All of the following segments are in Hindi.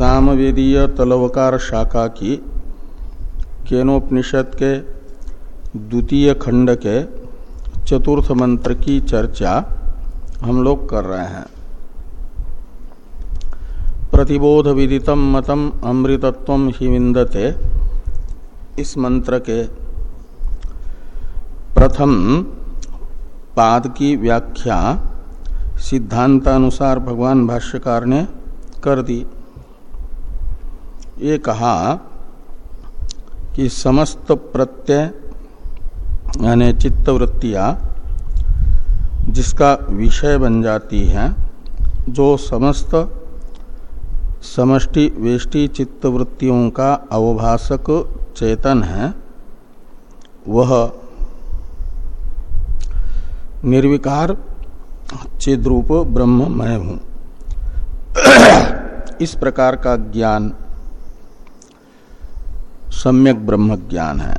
सामवेदीय तलवकार शाखा की केनोपनिषद के द्वितीय खंड के चतुर्थ मंत्र की चर्चा हम लोग कर रहे हैं। प्रतिबोध विदितम मतम अमृतत्व ही विंदते इस मंत्र के प्रथम पाद की व्याख्या सिद्धांतानुसार भगवान भाष्यकार ने कर दी। ये कहा कि समस्त प्रत्यय, यानी चित्तवृत्तियाँ, जिसका विषय बन जाती हैं, जो समस्त समष्टि वेष्टि चित्तवृत्तियों का अवभाषक चेतन है, वह निर्विकार चिद्रूप ब्रह्म मैं हूँ। इस प्रकार का ज्ञान सम्यक ब्रह्म ज्ञान है।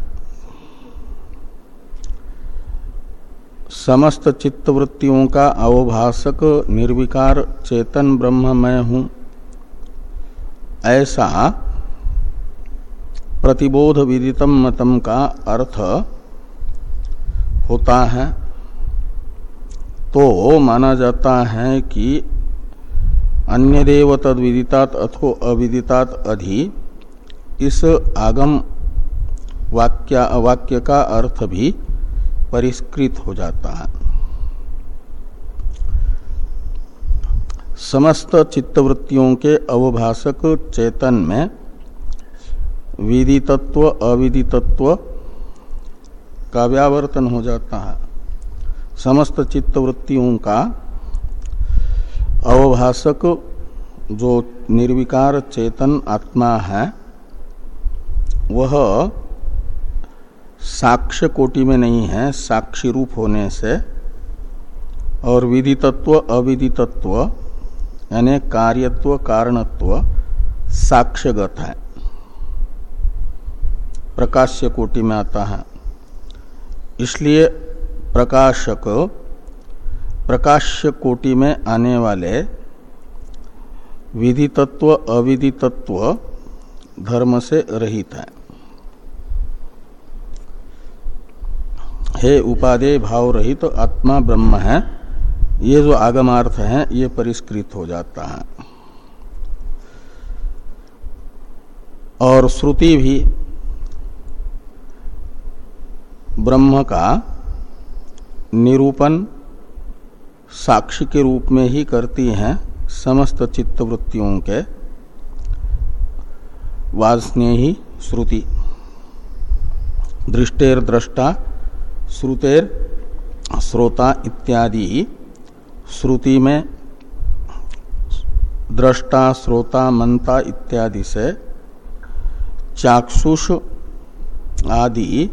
समस्त चित्तवृत्तियों का अवभाषक निर्विकार चेतन ब्रह्म मैं हूँ। ऐसा प्रतिबोध विदितम मतम का अर्थ होता है। तो माना जाता है कि अन्य देव तद विदितात अथो अविदितात अधि इस आगम वाक्य वाक्य का अर्थ भी परिष्कृत हो जाता है। समस्त चित्तवृत्तियों के अवभाषक चेतन में विदितत्व, अविदितत्व का व्यावर्तन हो जाता है। समस्त चित्तवृत्तियों का अवभाषक जो निर्विकार चेतन आत्मा है वह साक्ष्य कोटि में नहीं है, साक्षी रूप होने से, और विदितत्व, अविदितत्व, यानी कार्यत्व, कारणत्व, साक्ष्यगत है। प्रकाश्य कोटि में आता है। इसलिए प्रकाशक, प्रकाश्य कोटि में आने वाले विधितत्व अविदितत्व धर्म से रहित है। हे उपादेय भाव रहित तो आत्मा ब्रह्म है, ये जो आगमार्थ है, ये परिष्कृत हो जाता है। और श्रुति भी ब्रह्म का निरूपण साक्षी के रूप में ही करती हैं समस्त चित्तवृत्तियों के वासनीय श्रुति। दृष्टेर दृष्टा श्रुतेर श्रोता इत्यादि। श्रुति में दृष्टा श्रोता मनता इत्यादि से चाक्षुष आदि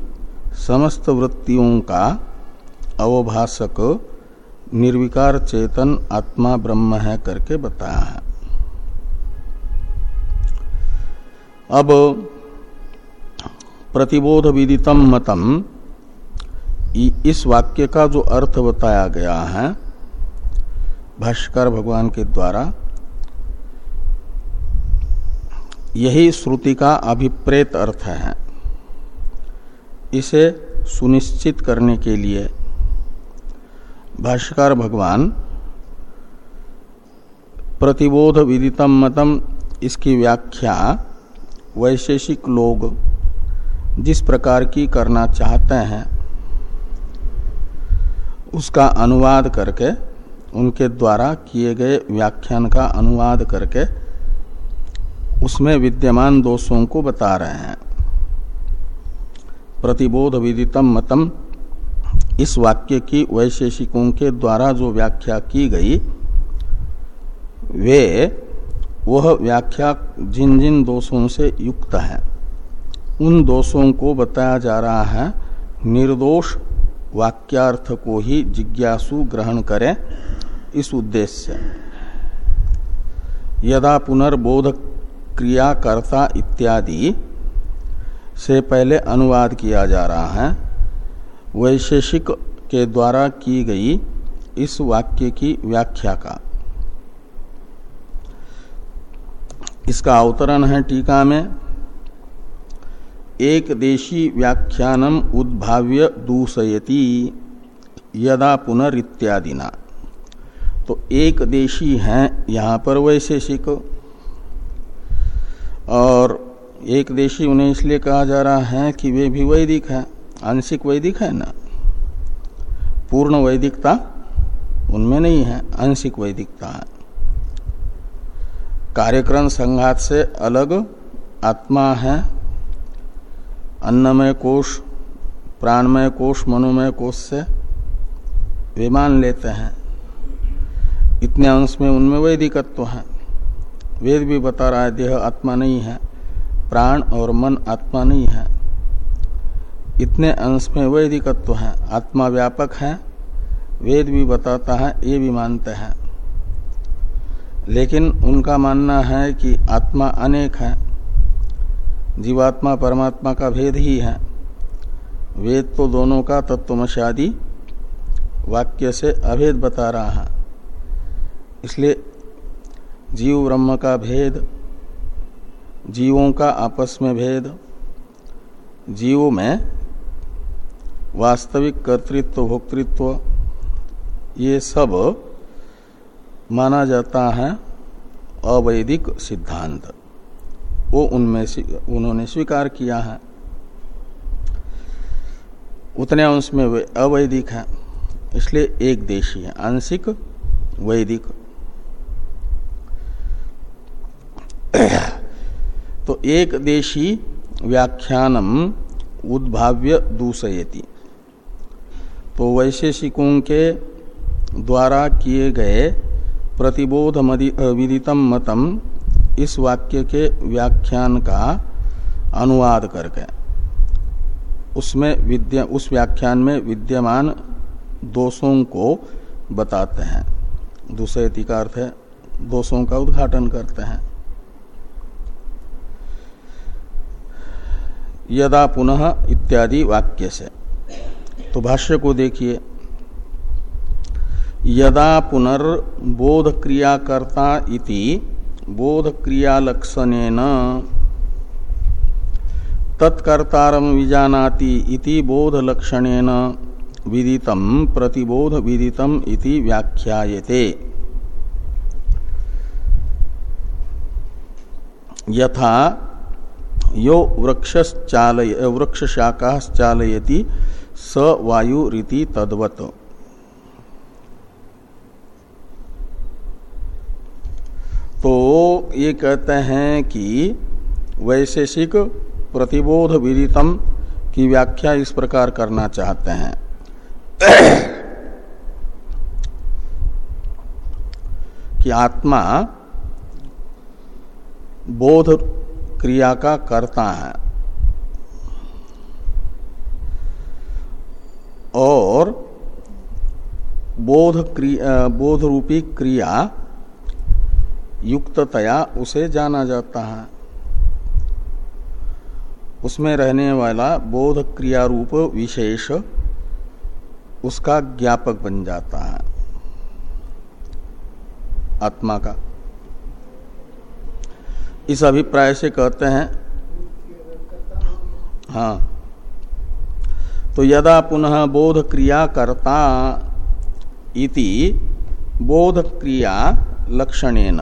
समस्त वृत्तियों का अवभाषक निर्विकार चेतन आत्मा ब्रह्म है करके बताया है। अब प्रतिबोध विदितम मतम इस वाक्य का जो अर्थ बताया गया है, भाष्कर भगवान के द्वारा, यही श्रुति का अभिप्रेत अर्थ है। इसे सुनिश्चित करने के लिए भाष्यकार भगवान प्रतिबोध विदितम मतम इसकी व्याख्या वैशेषिक लोग जिस प्रकार की करना चाहते हैं उसका अनुवाद करके, उनके द्वारा किए गए व्याख्यान का अनुवाद करके, उसमें विद्यमान दोषों को बता रहे हैं। प्रतिबोध विदितम मतम, इस वाक्य की वैशेषिकों के द्वारा जो व्याख्या की गई, वे, वह व्याख्या जिन जिन दोषों से युक्त है, उन दोषों को बताया जा रहा है, निर्दोष वाक्यार्थ को ही जिज्ञासु ग्रहण करें इस उद्देश्य से। यदा पुनर्बोध क्रियाकर्ता इत्यादि से पहले अनुवाद किया जा रहा है, वैशेषिक के द्वारा की गई इस वाक्य की व्याख्या का। इसका अवतरण है टीका में। एक देशी व्याख्यानम उद्भाव्य दूसयति यदा पुनरित्यादिना। तो एक देशी है, यहाँ पर वैशेषिक। और एक देशी उन्हें इसलिए कहा जा रहा है कि वे भी वैदिक है। आंशिक वैदिक है ना? पूर्ण वैदिकता उनमें नहीं है, आंशिक वैदिकता है। कार्यक्रम संघात से अलग आत्मा है अन्नमय कोष, प्राणमय कोष, मनोमय कोष से वे मान लेते हैं। इतने अंश में उनमें वैदिकत्व है। वेद भी बता रहा है, देह आत्मा नहीं है, प्राण और मन आत्मा नहीं है। इतने अंश में वैदिकत्व है, आत्मा व्यापक है, वेद भी बताता है, ये भी मानते हैं। लेकिन उनका मानना है कि आत्मा अनेक है जीवात्मा परमात्मा का भेद ही है। वेद तो दोनों का तत्वमशादी वाक्य से अभेद बता रहा है। इसलिए जीव ब्रह्म का भेद, जीवों का आपस में भेद, जीवों में वास्तविक कर्तृत्व, भोक्तृत्व, ये सब माना जाता है अवैदिक सिद्धांत। वो उनमें उन्होंने स्वीकार किया है। उतने अंश में वे अवैदिक है, इसलिए एक देशी है, आंशिक वैदिक। तो एक देशी व्याख्यानम उद्भाव्य दूसयति तो वैशेषिकों के द्वारा किए गए प्रतिबोध विदितम मतम इस वाक्य के व्याख्यान का अनुवाद करके, उसमें विद्या, उस व्याख्यान में विद्यमान दोषों को बताते हैं। दूसरे अर्थ है, दोषों का उद्घाटन करते हैं। यदा पुनः इत्यादि वाक्य से। तो भाष्य को देखिए। यदा पुनर्बोध क्रियाकर्ता इति बोध क्रियालक्षणेन तत्कर्तारम विजानाति इति बोध लक्षणेन विदितम प्रतिबोध विदितम इति व्याख्यायते। यथा यो वृक्षश्चालय वृक्ष चालयति स वायु रीति तद्वत। तो ये कहते हैं कि वैशेषिक प्रतिबोध विदितम की व्याख्या इस प्रकार करना चाहते हैं। कि आत्मा बोध क्रिया का करता है। और बोध क्रिया, बोध रूपी क्रिया युक्ततया उसे जाना जाता है। उसमें रहने वाला बोध क्रिया रूप विशेष उसका ज्ञापक बन जाता है। आत्मा का। इस अभिप्राय से कहते हैं हाँ तो यदा पुनः बोध क्रिया करता इति बोध क्रिया लक्षणेन।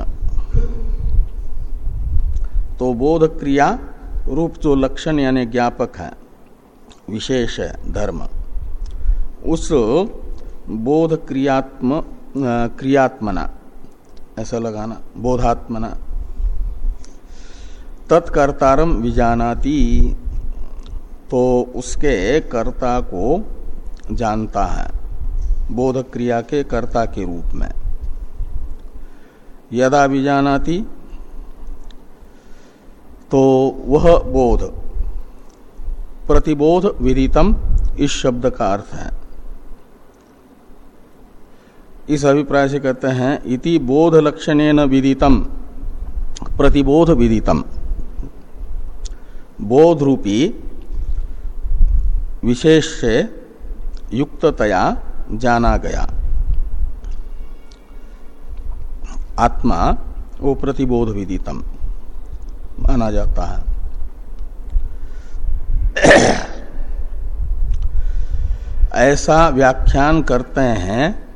तो बोध क्रिया रूप जो लक्षण यानी ज्ञापक है, विशेष है धर्म। उस बोध क्रियात्म क्रियात्मना, ऐसा लगाना, बोधात्मना। तत्कर्तारम विजानाति तो उसके कर्ता को जानता है बोध क्रिया के कर्ता के रूप में। यदा विजानाति तो वह बोध। प्रतिबोध विदितम इस शब्द का अर्थ है। इस अभिप्राय से कहते हैं, इति बोध लक्षण विदितम, प्रतिबोध विदितम। बोध रूपी, विशेष से युक्ततया जाना गया। आत्मा वो प्रतिबोध विदितम। माना जाता है। ऐसा व्याख्यान करते हैं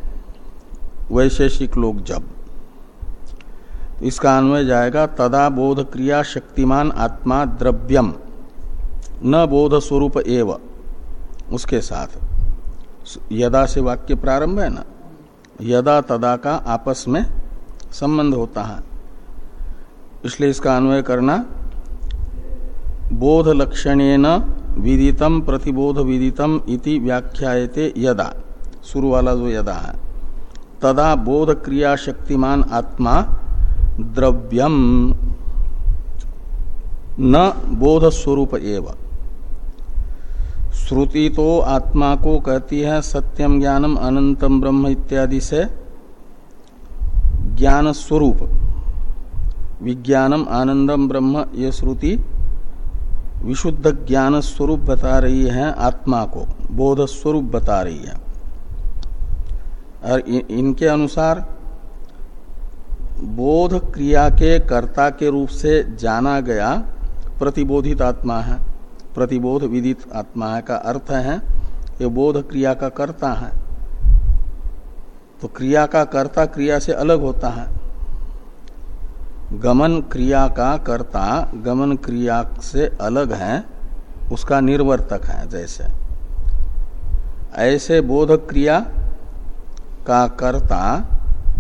वैशेषिक लोग जब। इसका अन्वय जाएगा, तदा बोध क्रिया शक्तिमान आत्मा द्रव्यम, न बोध स्वरूप एव। उसके साथ। यदा से वाक्य प्रारंभ है ना? यदा तदा का आपस में संबंध होता है। इसलिए इसका अन्वय करना, बोध लक्षण विदितम प्रतिबोध विदितम इति व्याख्यायते यदा। शुरू वाला जो यदा है। तदा बोध क्रिया शक्तिमान आत्मा द्रव्यम, न बोध स्वरूप एवं। श्रुति तो आत्मा को कहती है, सत्यम ज्ञानम अनंतम ब्रह्म इत्यादि से ज्ञान स्वरूप विज्ञानम आनंदम ब्रह्म ये श्रुति विशुद्ध ज्ञान स्वरूप बता रही है आत्मा को बोध स्वरूप बता रही है। और इनके अनुसार बोध क्रिया के कर्ता के रूप से जाना गया प्रतिबोधित आत्मा है। प्रतिबोध विदित आत्मा है का अर्थ है, ये बोध क्रिया का कर्ता है। तो क्रिया का कर्ता क्रिया से अलग होता है। गमन क्रिया का कर्ता गमन क्रिया से अलग है, उसका निर्वर्तक है जैसे। ऐसे बोध क्रिया का कर्ता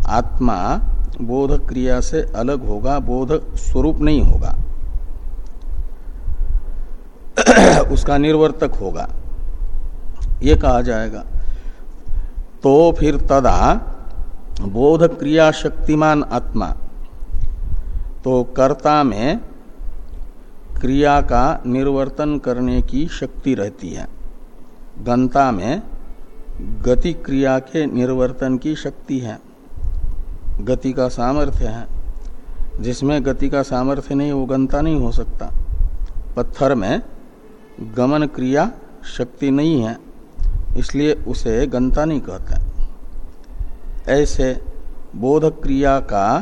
आत्मा बोध क्रिया से अलग होगा बोध स्वरूप नहीं होगा। उसका निर्वर्तक होगा। ये कहा जाएगा। तो फिर तदा बोध क्रिया शक्तिमान आत्मा। तो कर्ता में क्रिया का निर्वर्तन करने की शक्ति रहती है। गंता में गति क्रिया के निर्वर्तन की शक्ति है। गति का सामर्थ्य है। जिसमें गति का सामर्थ्य नहीं, वो गंता नहीं हो सकता। पत्थर में गमन क्रिया शक्ति नहीं है। इसलिए उसे गंता नहीं कहते ऐसे बोध क्रिया का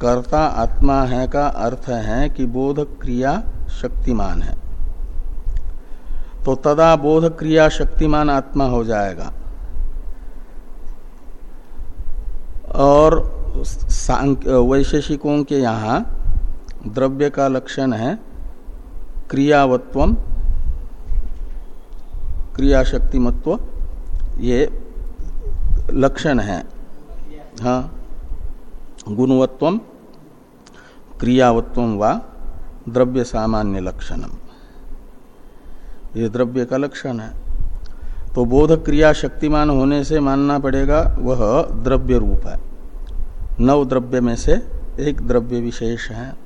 कर्ता आत्मा है का अर्थ है कि बोध क्रिया शक्तिमान है। तो तदा बोध क्रिया शक्तिमान आत्मा हो जाएगा। और वैशेषिकों के यहाँ द्रव्य का लक्षण है क्रियावत्व क्रिया शक्तिमत्व ये लक्षण है। हाँ। गुणवत्व क्रियावत्व व द्रव्य सामान्य लक्षणम। ये द्रव्य का लक्षण है। तो बोध क्रिया शक्तिमान होने से मानना पड़ेगा, वह द्रव्य रूप है। नव द्रव्य में से एक द्रव्य विशेष है।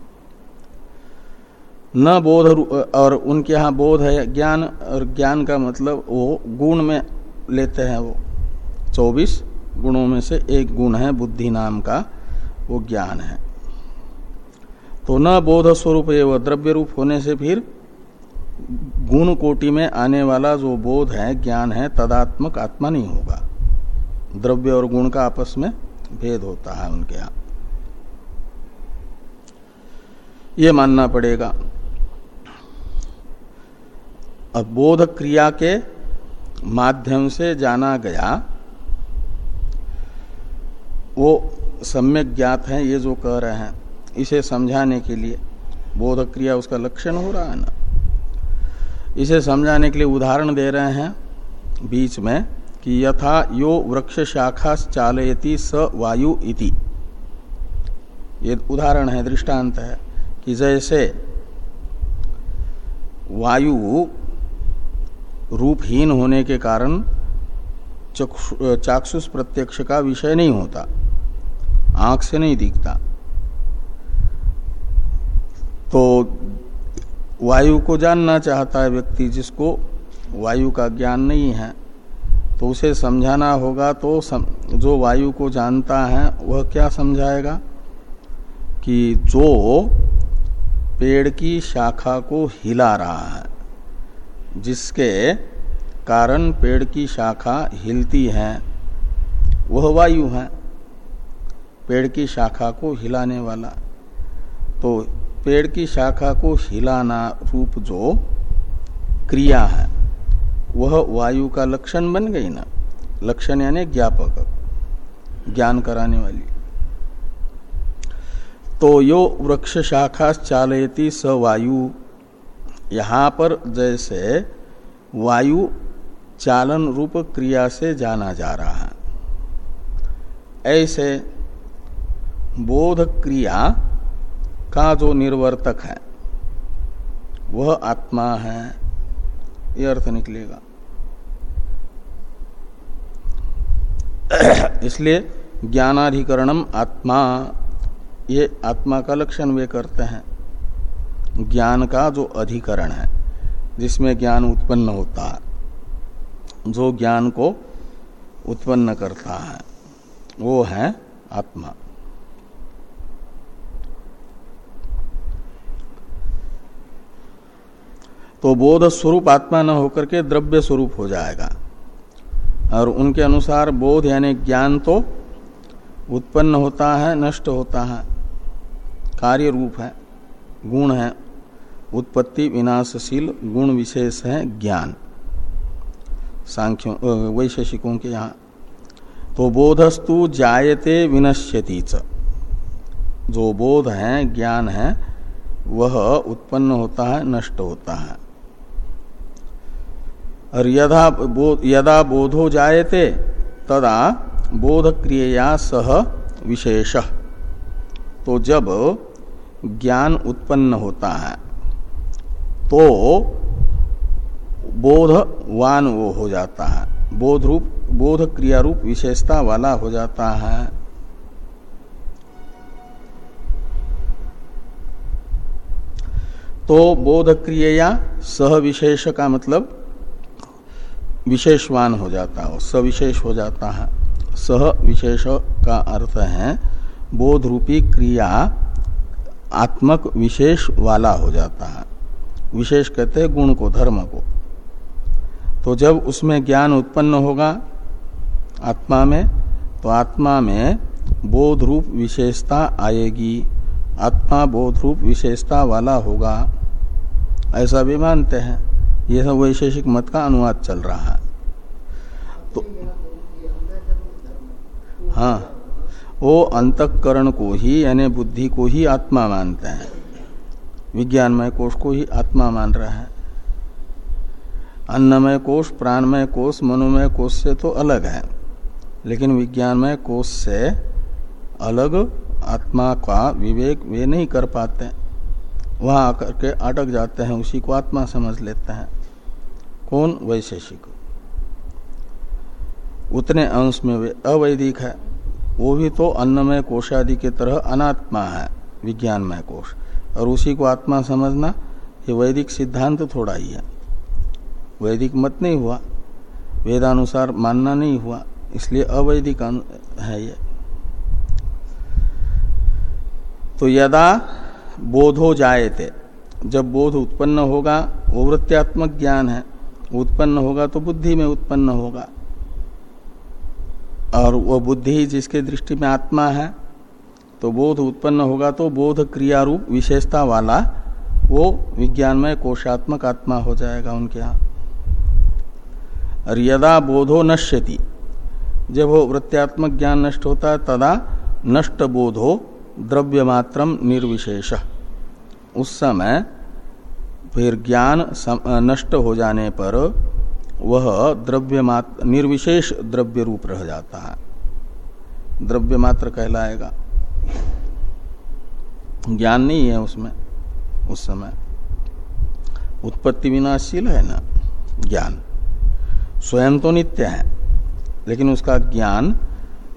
न बोध और उनके यहाँ बोध है, ज्ञान, और ज्ञान का मतलब वो गुण में लेते हैं वो। चौबीस गुणों में से एक गुण है, बुद्धि नाम का, वो ज्ञान है। तो न बोध स्वरूप एवं द्रव्य रूप होने से फिर गुण कोटि में आने वाला जो बोध है, ज्ञान है, तदात्मक आत्मा नहीं होगा। द्रव्य और गुण का आपस में भेद होता है उनके यहाँ। ये मानना पड़ेगा। बोध क्रिया के माध्यम से जाना गया। वो सम्यक ज्ञात है, ये जो कह रहे हैं, इसे समझाने के लिए। बोध क्रिया उसका लक्षण हो रहा है ना? इसे समझाने के लिए उदाहरण दे रहे हैं बीच में कि यथा यो वृक्ष शाखा चालयति स वायु इति। ये उदाहरण है, दृष्टांत है कि जैसे वायु रूपहीन होने के कारण चाक्षुष प्रत्यक्ष का विषय नहीं होता। आँख से नहीं दिखता। तो वायु को जानना चाहता है व्यक्ति जिसको वायु का ज्ञान नहीं है तो उसे समझाना होगा तो सम, जो वायु को जानता है वह क्या समझाएगा? कि जो पेड़ की शाखा को हिला रहा है। जिसके कारण पेड़ की शाखा हिलती है, वह वायु है। पेड़ की शाखा को हिलाने वाला। तो पेड़ की शाखा को हिलाना रूप जो क्रिया है, वह वायु का लक्षण बन गई ना। लक्षण यानी ज्ञापक, ज्ञान कराने वाली। तो यो वृक्ष शाखा चालयती स वायु। यहाँ पर जैसे वायु चालन रूप क्रिया से जाना जा रहा है। ऐसे बोध क्रिया का जो निर्वर्तक है, वह आत्मा है। ये अर्थ निकलेगा। इसलिए ज्ञानाधिकरणम आत्मा, ये आत्मा का लक्षण वे करते हैं। ज्ञान का जो अधिकरण है, जिसमें ज्ञान उत्पन्न होता है, जो ज्ञान को उत्पन्न करता है, वो है आत्मा। तो बोध स्वरूप आत्मा न होकर के द्रव्य स्वरूप हो जाएगा। और उनके अनुसार बोध यानी ज्ञान तो उत्पन्न होता है, नष्ट होता है, कार्य रूप है, गुण है उत्पत्ति विनाशशील गुण विशेष है ज्ञान। सांख्यों वैशेषिकों के यहाँ। तो बोधस्तु जायते विनश्यति च। जो बोध है, ज्ञान है, वह उत्पन्न होता है, नष्ट होता है। और यदा बोध यदा बोधो जायते, तदा बोध क्रिया सह विशेष। तो जब ज्ञान उत्पन्न होता है तो बोधवान वो हो जाता है। बोध रूप, बोध क्रिया रूप विशेषता वाला हो जाता है। तो बोध क्रिया सह विशेष का मतलब विशेषवान हो जाता है, सविशेष हो जाता है। सह विशेष का अर्थ है, बोध रूपी क्रिया आत्मक विशेष वाला हो जाता है। विशेष कहते हैं गुण को, धर्म को। तो जब उसमें ज्ञान उत्पन्न होगा आत्मा में तो आत्मा में बोध रूप विशेषता आएगी। आत्मा बोध रूप विशेषता वाला होगा। ऐसा भी मानते हैं। यह सब वैशेषिक मत का अनुवाद चल रहा है। तो हाँ। वो अंतकरण को ही, यानी बुद्धि को ही आत्मा मानते हैं। विज्ञानमय कोष को ही आत्मा मान रहा है। अन्नमय कोष, प्राणमय कोष, मनोमय कोष से तो अलग है। लेकिन विज्ञानमय कोष से अलग आत्मा का विवेक वे नहीं कर पाते। वहाँ आकर के अटक जाते हैं, उसी को आत्मा समझ लेते हैं। कौन? वैशेषिक। उतने अंश में वे अवैदिक है। वो भी तो अन्नमय कोशादि के तरह अनात्मा है, विज्ञानमय कोश और उसी को आत्मा समझना, ये वैदिक सिद्धांत थोड़ा ही है। वैदिक मत नहीं हुआ, वेदानुसार मानना नहीं हुआ, इसलिए अवैदिक है ये। तो यदा बोधो थे जब बोध उत्पन्न होगा, वो वृत्त्यात्मक ज्ञान है, उत्पन्न होगा तो बुद्धि में उत्पन्न होगा। और वो बुद्धि जिसके दृष्टि में आत्मा है तो बोध उत्पन्न होगा तो बोध क्रिया रूप विशेषता वाला वो विज्ञानमय कोशात्मक आत्मा हो जाएगा उनके यहाँ। और यदा बोधो नश्यति, जब वो वृत्त्यात्मक ज्ञान नष्ट होता है, तदा नष्ट बोधो द्रव्य मात्रम निर्विशेष। उस समय फिर ज्ञान नष्ट हो जाने पर वह द्रव्य निर्विशेष द्रव्य रूप रह जाता है। द्रव्य मात्र कहलाएगा। ज्ञान नहीं है उसमें, उस समय। उत्पत्ति विनाशील है ना, ज्ञान। स्वयं तो नित्य है, लेकिन उसका ज्ञान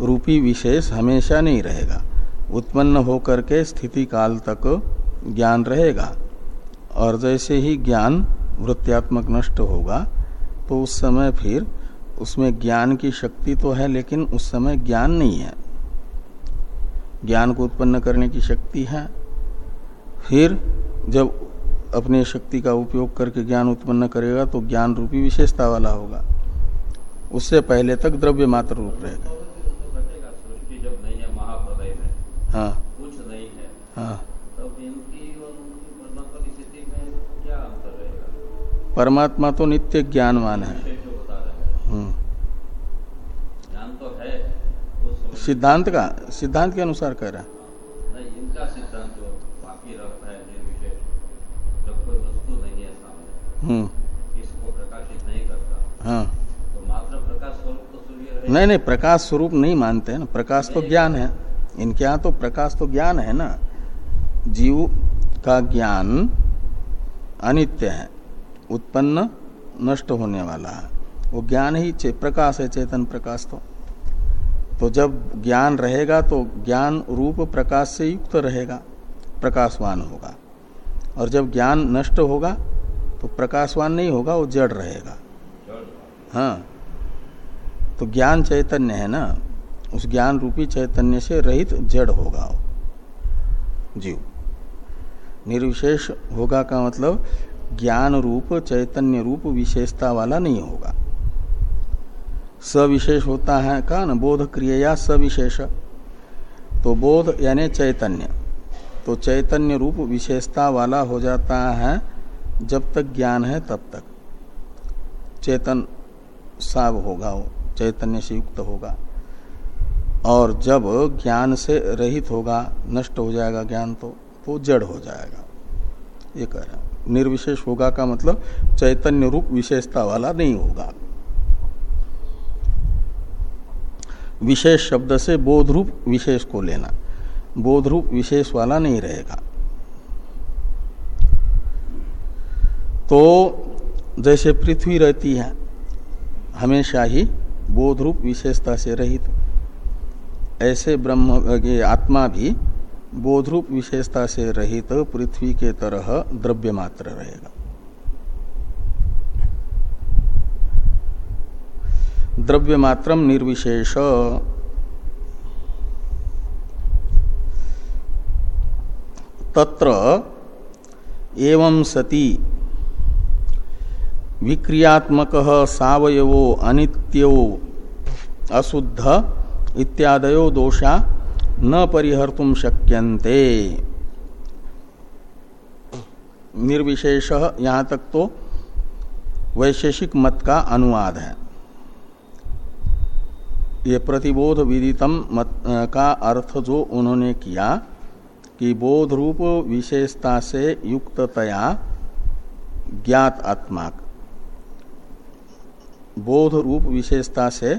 रूपी विशेष हमेशा नहीं रहेगा। उत्पन्न होकर के स्थिति काल तक ज्ञान रहेगा, और जैसे ही ज्ञान वृत्त्यात्मक नष्ट होगा तो उस समय फिर उसमें ज्ञान की शक्ति तो है, लेकिन उस समय ज्ञान नहीं है। ज्ञान को उत्पन्न करने की शक्ति है। फिर जब अपने शक्ति का उपयोग करके ज्ञान उत्पन्न करेगा तो ज्ञान रूपी विशेषता वाला होगा। उससे पहले तक द्रव्य मात्र रूप रहेगा हाँ हाँ। हाँ। परमात्मा तो नित्य ज्ञानवान है हम्म। तो सिद्धांत का सिद्धांत के अनुसार कह रहा है। हम्म। हाँ। तो मात्र प्रकाश स्वरूप तो सूर्य नहीं नहीं प्रकाश स्वरूप नहीं मानते हैं ना। प्रकाश तो ज्ञान है। इनके यहाँ तो प्रकाश तो ज्ञान है ना। जीव का ज्ञान अनित्य है। उत्पन्न नष्ट होने वाला है। वो ज्ञान ही प्रकाश है चेतन प्रकाश तो। तो जब ज्ञान रहेगा तो ज्ञान रूप प्रकाश से युक्त रहेगा, प्रकाशवान होगा। और जब ज्ञान नष्ट होगा तो प्रकाशवान नहीं होगा, वो जड़ रहेगा। हाँ तो ज्ञान चैतन्य है ना? उस ज्ञान रूपी चैतन्य से रहित जड़ होगा वो। जीव। निर्विशेष होगा का मतलब ज्ञान रूप, चैतन्य रूप विशेषता वाला नहीं होगा। सविशेष होता है। का न, बोध क्रिया सविशेष? तो बोध यानी चैतन्य। तो चैतन्य रूप विशेषता वाला हो जाता है, जब तक ज्ञान है तब तक। चेतन साव होगा वो, चैतन्य से युक्त होगा। और जब ज्ञान से रहित होगा, नष्ट हो जाएगा ज्ञान तो तो जड़ हो जाएगा। ये कह रहा निर्विशेष होगा का मतलब चैतन्य रूप विशेषता वाला नहीं होगा। विशेष शब्द से बोध रूप विशेष को लेना। बोध रूप विशेष वाला नहीं रहेगा। तो जैसे पृथ्वी रहती है, हमेशा ही बोध रूप विशेषता से रहित। ऐसे ब्रह्म आत्मा भी बोध रूप विशेषता से रहित पृथ्वी के तरह द्रव्य मात्र रहेगा। द्रव्य मात्रम निर्विशेष। तत्र एवं सती विक्रियात्मक सवयवो अनित्यो अशुद्ध इत्यादयो दोषा न परिहर्तुम शक्यन्ते। निर्विशेष यहाँ तक तो वैशेषिक मत का अनुवाद है। ये प्रतिबोध विदितम मत का अर्थ जो उन्होंने किया कि बोध रूप विशेषता से युक्ततया ज्ञात आत्मा बोध रूप विशेषता से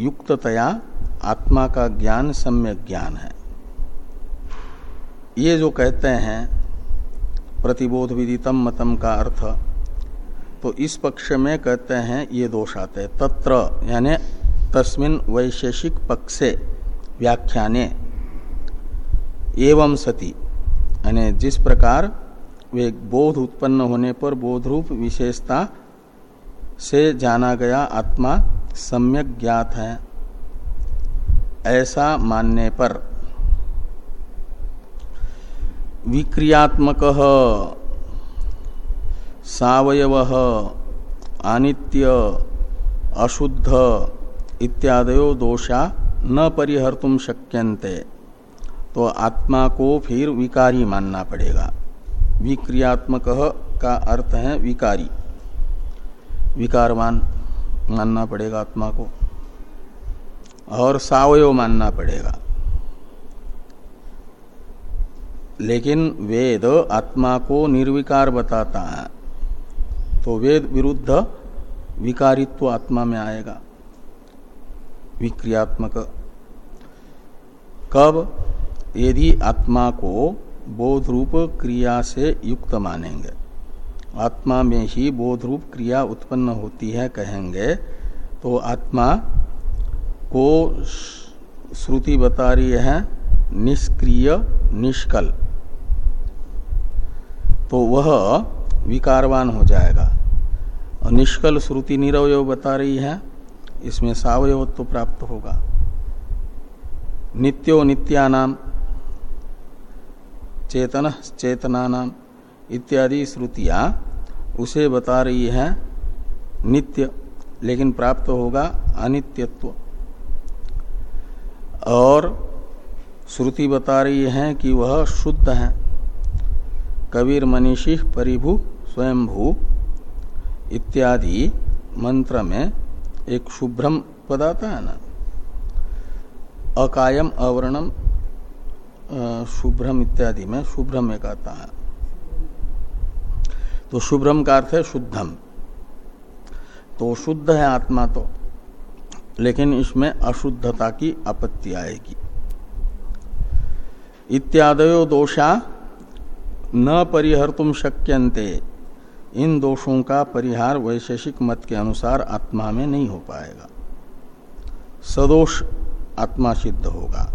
युक्ततया आत्मा का ज्ञान सम्यक ज्ञान है। ये जो कहते हैं प्रतिबोध विदितम मतम का अर्थ तो इस पक्ष में कहते हैं, ये दोष आते हैं। तत्र, यानी तस्मिन वैशेषिक पक्षे, व्याख्याने, एवं सती। यानी जिस प्रकार वे बोध उत्पन्न होने पर बोध रूप विशेषता से जाना गया आत्मा सम्यक ज्ञात है, ऐसा मानने पर। विक्रियात्मक सवयव, अनित्य, अशुद्ध इत्यादयो दोषा न परिहर्तुम शक्यन्ते। तो आत्मा को फिर विकारी मानना पड़ेगा। विक्रियात्मक का अर्थ है विकारी। विकारवान मानना पड़ेगा आत्मा को। और सावयव मानना पड़ेगा। लेकिन वेद आत्मा को निर्विकार बताता है। तो वेद विरुद्ध विकारित्व आत्मा में आएगा। विक्रियात्मक। कब? यदि आत्मा को बोध रूप क्रिया से युक्त मानेंगे। आत्मा में ही बोध रूप क्रिया उत्पन्न होती है कहेंगे तो आत्मा को श्रुति बता रही है, निष्क्रिय, निष्कल। तो वह विकारवान हो जाएगा। और निष्कल श्रुति निरवय बता रही है, इसमें सावयवत्व तो प्राप्त होगा। नित्यो नित्यानाम, चेतन चेतना नाम इत्यादि श्रुतियाँ उसे बता रही है, नित्य, लेकिन प्राप्त होगा अनित्यत्व। और श्रुति बता रही है कि वह शुद्ध है। कबीर मनीषी परिभु स्वयंभू इत्यादि मंत्र में एक शुभ्रम पद आता है ना अकायम अवर्णम शुभ्रम इत्यादि में शुभ्रम एक आता है। तो शुभ्रम का अर्थ है शुद्धम। तो शुद्ध है आत्मा तो लेकिन इसमें अशुद्धता की आपत्ति आएगी। इत्यादयो दोषा न परिहर तुम शक्यंते इन दोषों का परिहार वैशेषिक मत के अनुसार आत्मा में नहीं हो पाएगा। सदोष आत्मा सिद्ध होगा।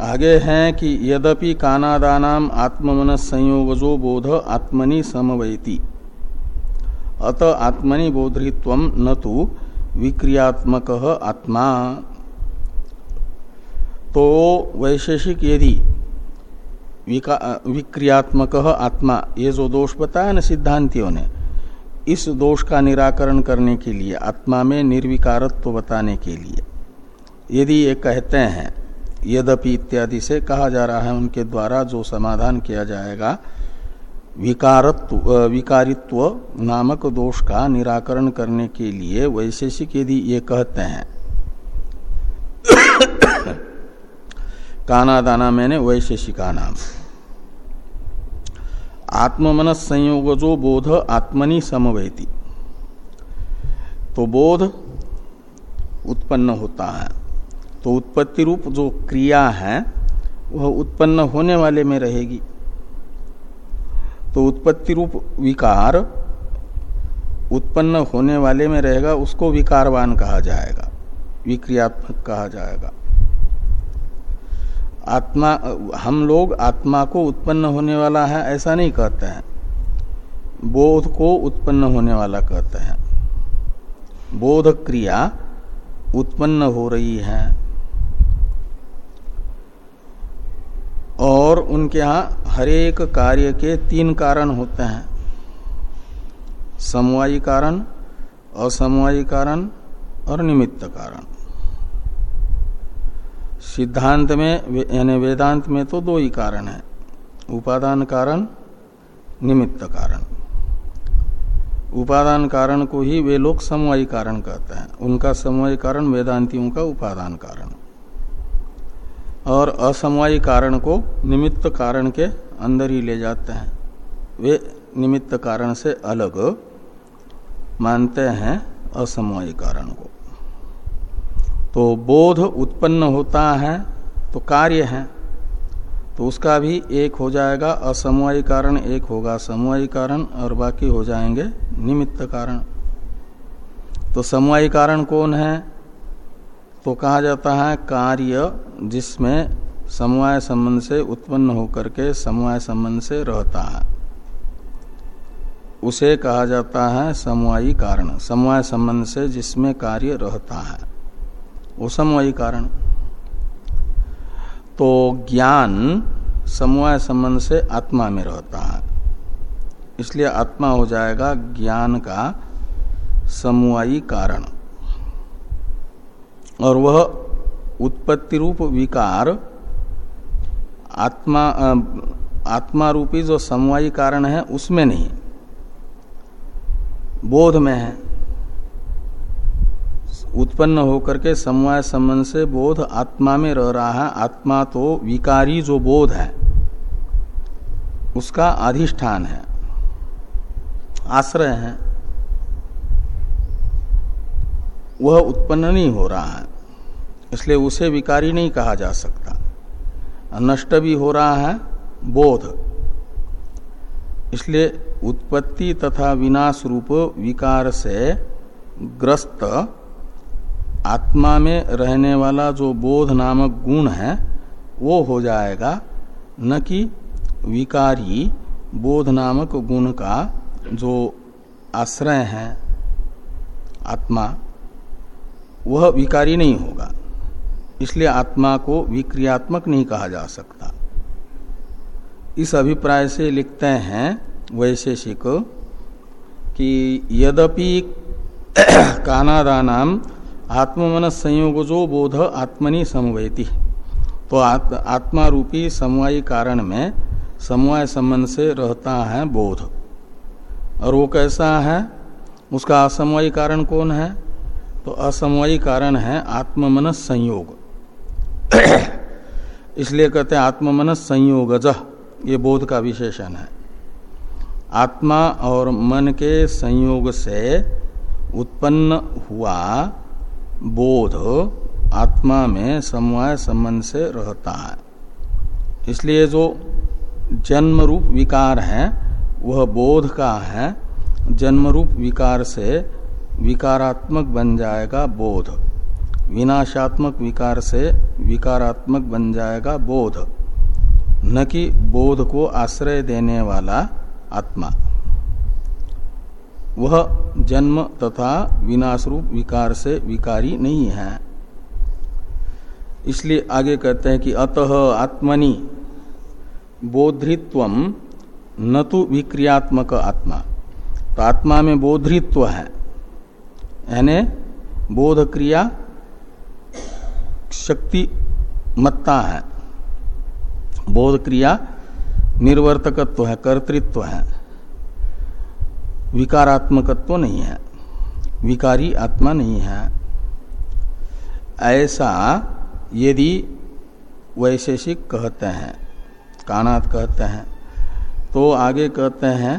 आगे हैं कि यद्यपि कानादानाम आत्मन संयोगजो बोध आत्मनि समवैती। अत आत्मनि बोधृत्व न तो विक्रियात्मक आत्मा। तो वैशेषिक यदि विक्रियात्मक आत्मा, ये जो दोष बताया ना सिद्धांतियों ने, इस दोष का निराकरण करने के लिए, आत्मा में निर्विकारत्व तो बताने के लिए, यदि ये कहते हैं, यद्यपि इत्यादि से कहा जा रहा है, उनके द्वारा जो समाधान किया जाएगा, विकारत्व विकारित्व नामक दोष का निराकरण करने के लिए, वैशेषिक यदि ये कहते हैं काना दाना मैंने वैशेषिका नाम। आत्ममन संयोग जो बोध आत्मनि समवेती। तो बोध उत्पन्न होता है। तो उत्पत्ति रूप जो क्रिया है, वह उत्पन्न होने वाले में रहेगी। तो उत्पत्ति रूप विकार उत्पन्न होने वाले में रहेगा, उसको विकारवान कहा जाएगा। विक्रियात्मक कहा जाएगा। आत्मा, हम लोग आत्मा को उत्पन्न होने वाला है, ऐसा नहीं कहते हैं। बोध को उत्पन्न होने वाला कहते हैं। बोध क्रिया उत्पन्न हो रही है। और उनके यहाँ हरेक कार्य के तीन कारण होते हैं। समवायी कारण, असमवायी कारण और निमित्त कारण। सिद्धांत में, यानी वेदांत में तो दो ही कारण है। उपादान कारण, निमित्त कारण। उपादान कारण को ही वे लोग समवायी कारण कहते हैं। उनका समवायी कारण वेदांतियों का उपादान कारण। और असमवायी कारण को निमित्त कारण के अंदर ही ले जाते हैं। वे निमित्त कारण से अलग मानते हैं असमवायी कारण को। तो बोध उत्पन्न होता है तो कार्य है। तो उसका भी एक हो जाएगा, असमवायी कारण एक होगा, समवायी कारण और बाकी हो जाएँगे निमित्त कारण। तो समवायी कारण कौन है? तो कहा जाता है कार्य, जिसमें समवाय संबंध से उत्पन्न होकर के समवाय संबंध से रहता है। उसे कहा जाता है समवायी कारण, समवाय संबंध से जिसमें कार्य रहता है। वो समवायी कारण। तो ज्ञान समवाय संबंध से आत्मा में रहता है। इसलिए आत्मा हो जाएगा ज्ञान का समवायी कारण। और वह उत्पत्ति रूप विकार आत्मा आत्मा रूपी जो समवायी कारण है, उसमें नहीं। बोध में है। उत्पन्न होकर के समवाय संबंध से बोध आत्मा में रह रहा है। आत्मा तो विकारी जो बोध है, उसका अधिष्ठान है, आश्रय है। वह उत्पन्न नहीं हो रहा है, इसलिए उसे विकारी नहीं कहा जा सकता। नष्ट भी हो रहा है, बोध। इसलिए उत्पत्ति तथा विनाश रूप विकार से ग्रस्त आत्मा में रहने वाला जो बोध नामक गुण है, वो हो जाएगा न कि विकारी बोध नामक गुण का जो आश्रय है, आत्मा, वह विकारी नहीं होगा। इसलिए आत्मा को विक्रियात्मक नहीं कहा जा सकता। इस अभिप्राय से लिखते हैं वैशेषिक कि यद्यपि कानादा नाम आत्ममन संयोग जो बोध आत्मनि समवैती। तो आत, आत्मा रूपी समवायी कारण में समवाय संबंध से रहता है बोध। और वो कैसा है? उसका असमवायी कारण कौन है? तो असमवायी कारण है आत्ममन संयोग इसलिए कहते हैं आत्ममन संयोगज ये बोध का विशेषण है। आत्मा और मन के संयोग से उत्पन्न हुआ बोध आत्मा में समवाय संबंध से रहता है। इसलिए जो जन्म रूप विकार है, वह बोध का है। जन्म रूप विकार से विकारात्मक बन जाएगा बोध। विनाशात्मक विकार से विकारात्मक बन जाएगा बोध। न कि बोध को आश्रय देने वाला आत्मा। वह जन्म तथा विनाश रूप विकार से विकारी नहीं है। इसलिए आगे कहते हैं कि अतः आत्मनि बोधित्व न तो विक्रियात्मक आत्मा। तो आत्मा में बोधित्व है। यानी बोध क्रिया शक्ति मत्ता है। बोध क्रिया निर्वर्तकत्व है, कर्तृत्व है। विकारात्मकत्व नहीं है। विकारी आत्मा नहीं है। ऐसा यदि वैशेषिक कहते हैं, कानात कहते हैं तो आगे कहते हैं,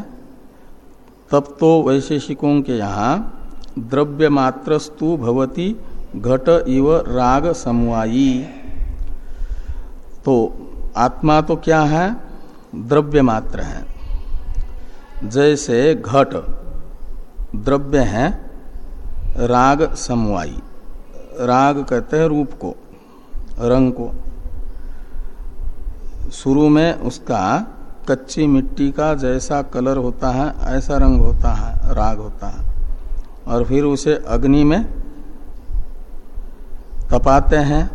तब तो वैशेषिकों के यहाँ द्रव्य मात्रस्तु भवती घट इव राग समवायी। तो आत्मा तो क्या है? द्रव्य मात्र है। जैसे घट, द्रव्य है, राग समवायी राग कहते हैं रूप को, रंग को। शुरू में उसका कच्ची मिट्टी का जैसा कलर होता है, ऐसा रंग होता है, राग होता है। और फिर उसे अग्नि में तपाते हैं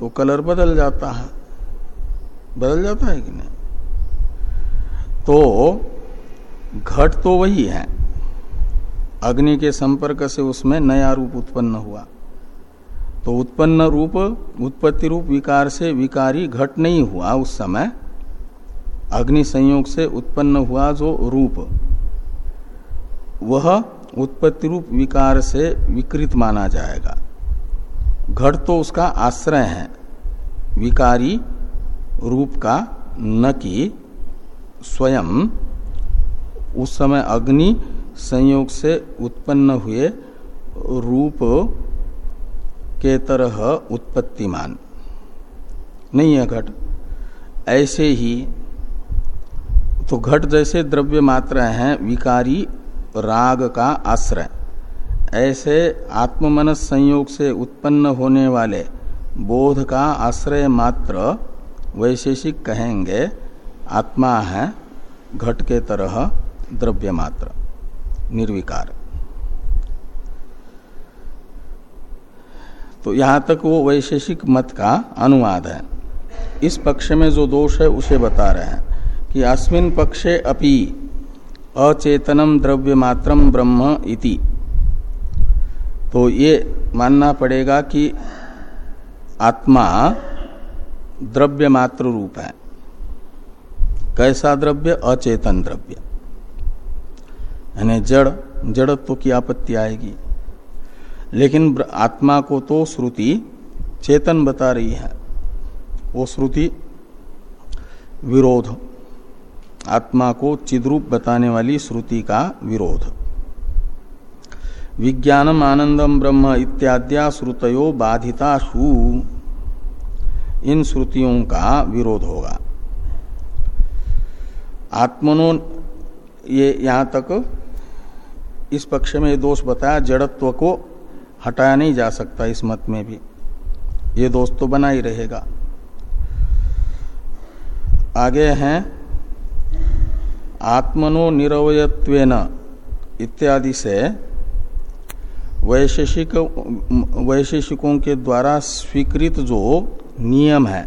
तो कलर बदल जाता है। बदल जाता है कि नहीं? तो घट तो वही है। अग्नि के संपर्क से उसमें नया रूप उत्पन्न हुआ। तो उत्पन्न रूप, उत्पत्ति रूप विकार से विकारी घट नहीं हुआ उस समय। अग्नि संयोग से उत्पन्न हुआ जो रूप। वह उत्पत्ति रूप विकार से विकृत माना जाएगा। घट तो उसका आश्रय है। विकारी रूप का न कि स्वयं उस समय अग्नि संयोग से उत्पन्न हुए रूप के तरह उत्पत्तिमान। नहीं है घट। ऐसे ही तो घट जैसे द्रव्य मात्र हैं, विकारी राग का आश्रय। ऐसे आत्ममनस संयोग से उत्पन्न होने वाले बोध का आश्रय मात्र वैशेषिक कहेंगे, आत्मा है, घट के तरह द्रव्य मात्र निर्विकार। तो यहाँ तक वो वैशेषिक मत का अनुवाद है। इस पक्ष में जो दोष है, उसे बता रहे हैं कि अस्मिन पक्षे अपि अचेतनम द्रव्य मात्रम ब्रह्म इति। तो ये मानना पड़ेगा कि आत्मा द्रव्य मात्र रूप है। कैसा द्रव्य? अचेतन द्रव्य। यानी जड़, जड़त्व की आपत्ति आएगी। लेकिन आत्मा को तो श्रुति चेतन बता रही है। वो श्रुति विरोध, आत्मा को चिद्रूप बताने वाली श्रुति का विरोध। विज्ञानम आनंदम ब्रह्म इत्याद्या श्रुतयो बाधिता शु। इन श्रुतियों का विरोध होगा। आत्मनो, ये यहाँ तक इस पक्ष में ये दोष बताया, जड़त्व को हटाया नहीं जा सकता इस मत में भी। ये दोष तो बना ही रहेगा। आगे हैं, आत्मनो निरवयत्वेन इत्यादि से वैशेषिक, वैशेषिकों के द्वारा स्वीकृत जो नियम है,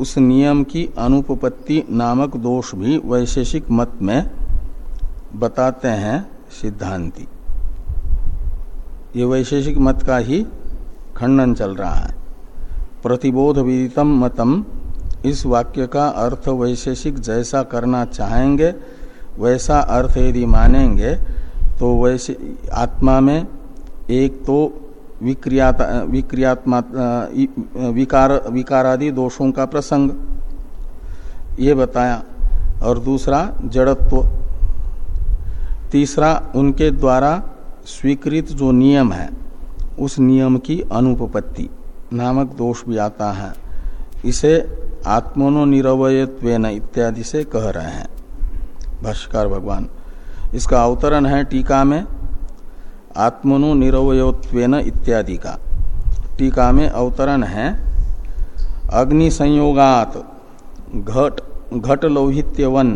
उस नियम की अनुपपत्ति नामक दोष भी वैशेषिक मत में बताते हैं। सिद्धांति। ये वैशेषिक मत का ही खंडन चल रहा है। प्रतिबोध विदितम मतम इस वाक्य का अर्थ वैशेषिक जैसा करना चाहेंगे, वैसा अर्थ यदि मानेंगे तो वैसे आत्मा में एक तो विक्रियात, विक्रियात्मा विकार, विकारादि दोषों का प्रसंग। ये बताया। और दूसरा, जड़त्व तीसरा, उनके द्वारा स्वीकृत जो नियम है, उस नियम की अनुपपत्ति नामक दोष भी आता है। इसे आत्मनो निरवयत्व इत्यादि से कह रहे हैं। भाष्कर भगवान, इसका अवतरण है टीका में आत्मनो निरवयत्व इत्यादि का। टीका में अवतरण है अग्नि संयोगात घट घट लौहित्यवन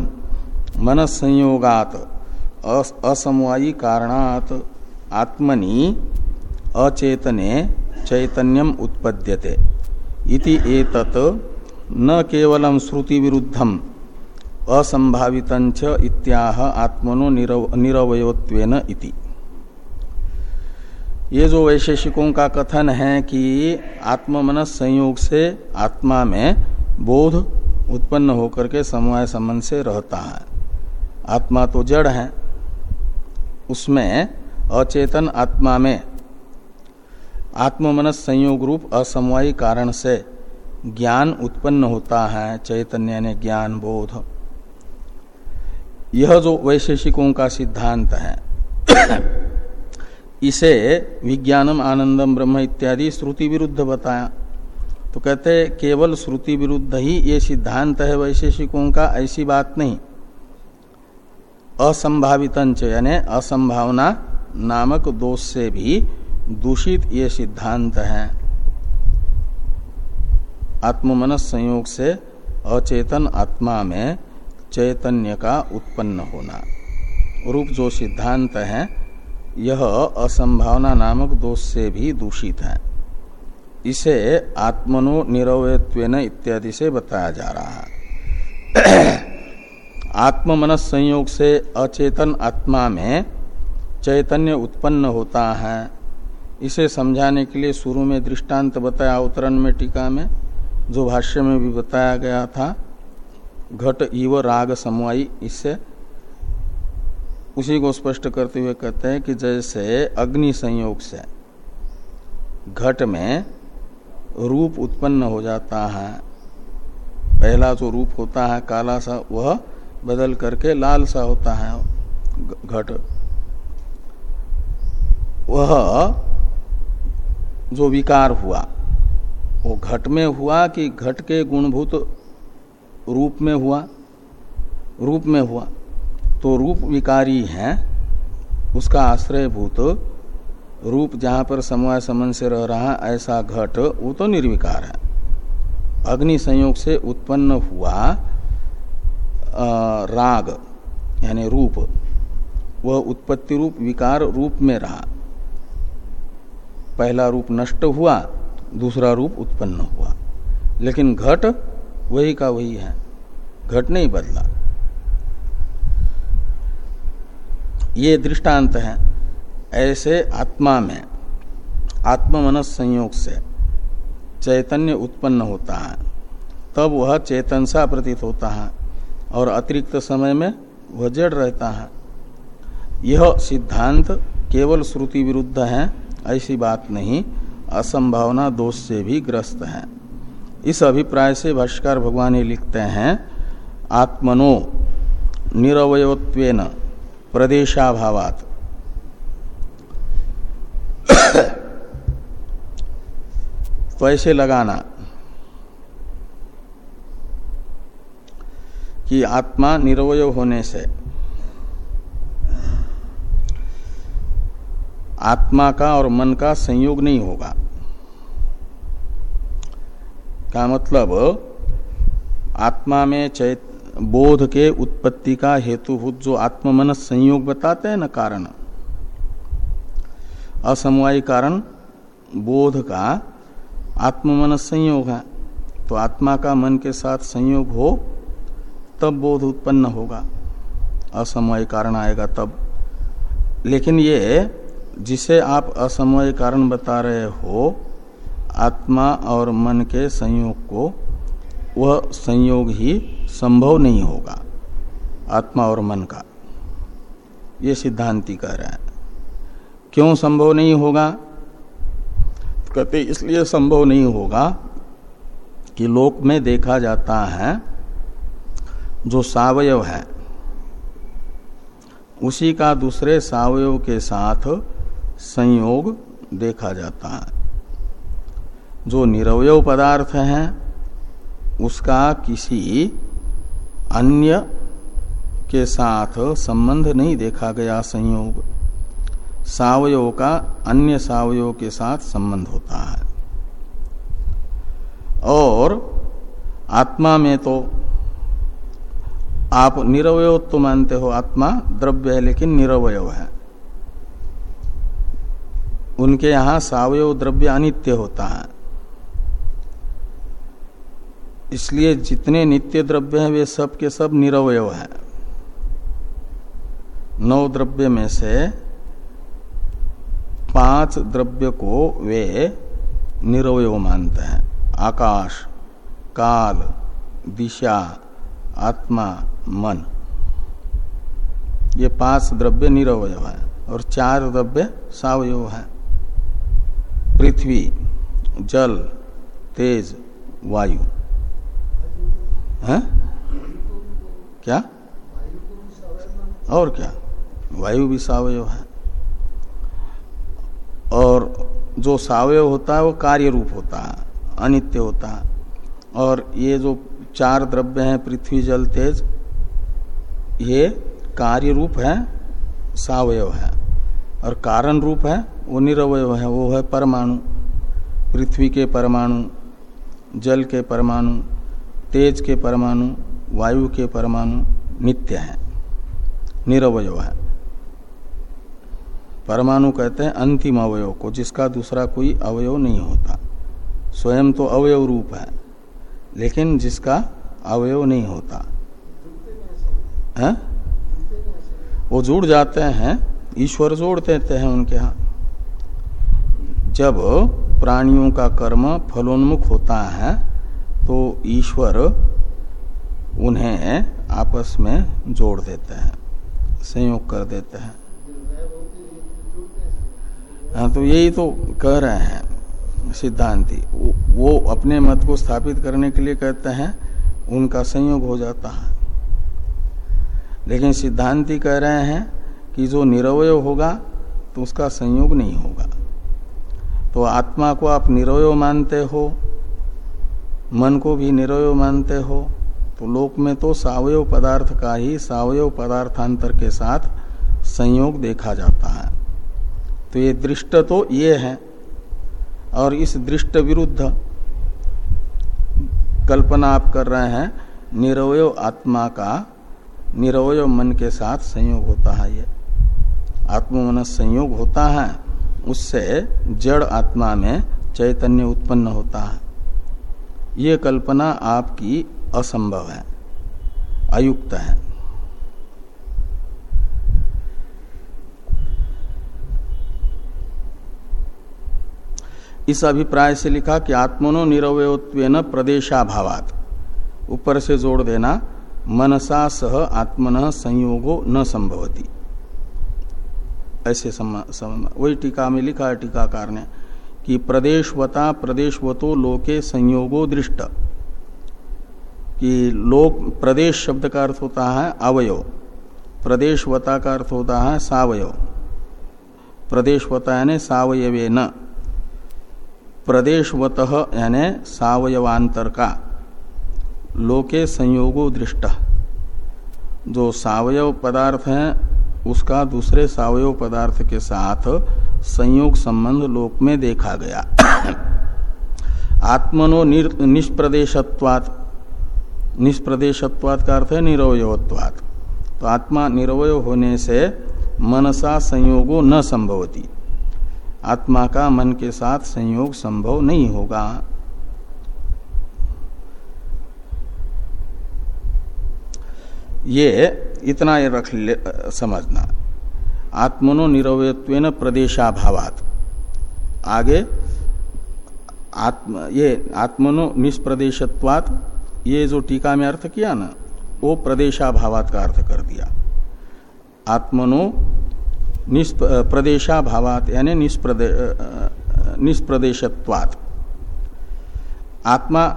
मन संयोगात असमवायी कारणात आत्मनि अचेतने चैतन्यम उत्पद्यते। इति एतत् न केवलम श्रुति विरुद्धम असंभावित इत्याह आत्मनो निरवयत्वेन इति। ये जो वैशेषिकों का कथन है कि आत्ममनस संयोग से आत्मा में बोध उत्पन्न होकर के समवाय संबंध से रहता है। आत्मा तो जड़ है उसमें अचेतन आत्मा में, आत्ममनस संयोग रूप असमवायी कारण से ज्ञान उत्पन्न होता है, चैतन्य ने ज्ञान बोध। यह जो वैशेषिकों का सिद्धांत है, इसे विज्ञानम आनंदम ब्रह्म इत्यादि श्रुति विरुद्ध बताया। तो कहते केवल श्रुति विरुद्ध ही ये सिद्धांत है, वैशेषिकों का ऐसी बात नहीं। असंभावित यानी असंभावना नामक दोष से भी दूषित ये सिद्धांत है। आत्ममनस संयोग से अचेतन आत्मा में चैतन्य का उत्पन्न होना। रूप जो सिद्धांत है, यह असंभावना नामक दोष से भी दूषित है। इसे आत्मनो निरवयत्वेन इत्यादि से बताया जा रहा है। आत्म मनस संयोग से अचेतन आत्मा में चैतन्य उत्पन्न होता है। इसे समझाने के लिए शुरू में दृष्टांत बताया, अवतरण में टीका में, जो भाष्य में भी बताया गया था। घट इव राग समवाई इससे उसी को स्पष्ट करते हुए कहते हैं कि जैसे अग्नि संयोग से घट में रूप उत्पन्न हो जाता है। पहला जो रूप होता है, काला सा, वह बदल करके लाल सा होता है घट। वह जो विकार हुआ, वो घट में हुआ कि घट के गुणभूत रूप में हुआ? रूप में हुआ। तो रूप विकारी है, उसका आश्रयभूत रूप जहाँ पर समवाय समन से रह रहा, ऐसा घट, वो तो निर्विकार है। अग्नि संयोग से उत्पन्न हुआ राग, यानी रूप, वह उत्पत्ति रूप, विकार रूप में रहा। पहला रूप नष्ट हुआ, दूसरा रूप उत्पन्न हुआ। लेकिन घट वही का वही है, घट नहीं बदला। ये दृष्टांत है, ऐसे आत्मा में आत्म मनस संयोग से चैतन्य उत्पन्न होता है, तब वह चेतन सा प्रतीत होता है। और अतिरिक्त समय में वह जड़ रहता है। यह सिद्धांत केवल श्रुति विरुद्ध है, ऐसी बात नहीं, असंभावना दोष से भी ग्रस्त है। इस अभिप्राय से भाष्कर भगवान लिखते हैं, आत्मनो निरवयत्वेन प्रदेशाभावात। तो ऐसे लगाना कि आत्मा निरवय होने से आत्मा का और मन का संयोग नहीं होगा। का मतलब आत्मा में चैत, बोध के उत्पत्ति का हेतुभूत जो आत्ममन संयोग बताते हैं न कारण, असमवायी कारण, बोध का आत्ममन संयोग है। तो आत्मा का मन के साथ संयोग हो तब बोध उत्पन्न होगा। असमय कारण आएगा तब। लेकिन ये, जिसे आप असमय कारण बता रहे हो, आत्मा और मन के संयोग को, वह संयोग ही संभव नहीं होगा, आत्मा और मन का। ये सिद्धांति कह रहे हैं। क्यों संभव नहीं होगा? कहते इसलिए संभव नहीं होगा कि लोक में देखा जाता है जो सावयव है, उसी का दूसरे सावयव के साथ संयोग देखा जाता है। जो निरवय पदार्थ है, उसका किसी अन्य के साथ संबंध नहीं देखा गया संयोग। सावयव का अन्य सावयव के साथ संबंध होता है। और आत्मा में तो आप निरवय तो मानते हो आत्मा, द्रव्य है लेकिन निरवय है। उनके यहाँ सावयव द्रव्य अनित्य होता है। इसलिए जितने नित्य द्रव्य हैं, वे सब के सब निरवय हैं। नौ द्रव्य में से पाँच द्रव्य को वे निरवय मानते हैं। आकाश, काल, दिशा आत्मा, मन। ये पाँच द्रव्य निरवय है और चार द्रव्य सावयव है। पृथ्वी, जल, तेज, वायु। है? क्या? और क्या? वायु भी सावयव है। और जो सावयव होता है, वो कार्य रूप होता है, अनित्य होता है। और ये जो चार द्रव्य हैं, पृथ्वी, जल, तेज। ये कार्य रूप है, सावयव है। और कारण रूप है, वो निरवय है, वो है परमाणु। पृथ्वी के परमाणु, जल के परमाणु, तेज के परमाणु, वायु के परमाणु नित्य है निरवय है। परमाणु कहते हैं अंतिम अवयव को, जिसका दूसरा कोई अवयव नहीं होता। स्वयं तो अवयव रूप है। लेकिन जिसका अवयव नहीं होता। है? वो जुड़ जाते हैं, ईश्वर जोड़ देते हैं उनके यहाँ। जब प्राणियों का कर्म फलोन्मुख होता है तो ईश्वर उन्हें आपस में जोड़ देते हैं, संयोग कर देते हैं। हाँ तो यही तो कह रहे हैं। सिद्धांति। वो अपने मत को स्थापित करने के लिए कहते हैं, उनका संयोग हो जाता है। लेकिन सिद्धांति कह रहे हैं कि जो निरवय होगा तो उसका संयोग नहीं होगा। तो आत्मा को आप निरवय मानते हो, मन को भी निरवय मानते हो तो लोक में तो सावयव पदार्थ का ही सावयव पदार्थांतर के साथ संयोग देखा जाता है। तो ये दृष्ट तो ये है और इस दृष्ट विरुद्ध कल्पना आप कर रहे हैं, निरवय आत्मा का, निरवय मन के साथ संयोग होता है ये। आत्मन संयोग होता है, उससे जड़ आत्मा में चैतन्य उत्पन्न होता है। ये कल्पना आपकी असंभव है, अयुक्त है। इस अभिप्राय से लिखा कि आत्मनो निरवयत्व न प्रदेशाभावात। ऊपर से जोड़ देना, मनसा सह आत्मन संयोगो न संभवती। ऐसे वही टीका में लिखा है टीकाकार ने कि प्रदेशवता, प्रदेशवतो लोके संयोगो दृष्ट। कि लोक, प्रदेश शब्द का अर्थ होता है अवयव। प्रदेशवता का अर्थ होता है सावयव। प्रदेशवता यानी सावयवे न प्रदेशवत, यानी सावयवांतर का लोके संयोगो दृष्ट। जो सावयव पदार्थ है, उसका दूसरे सावयव पदार्थ के साथ संयोग संबंध लोक में देखा गया। आत्मनो निष्प्रदेशत्वात्। निष्प्रदेशत्वात् का अर्थ है निरवयत्वात् तो आत्मा निरवय होने से मनसा संयोगो न संभवती। आत्मा का मन के साथ संयोग संभव नहीं होगा। ये इतना ये रख ले, समझना। आत्मनो निरवयत्वेन प्रदेशाभावात। आगे, आत्म, ये आत्मनो निष्प्रदेशत्वात, ये जो टीका में अर्थ किया ना, वो प्रदेशाभावात का अर्थ कर दिया। आत्मनो प्रदेशाभावात, यानी निष्प्रदे निष्प्रदेशत्वात। आत्मा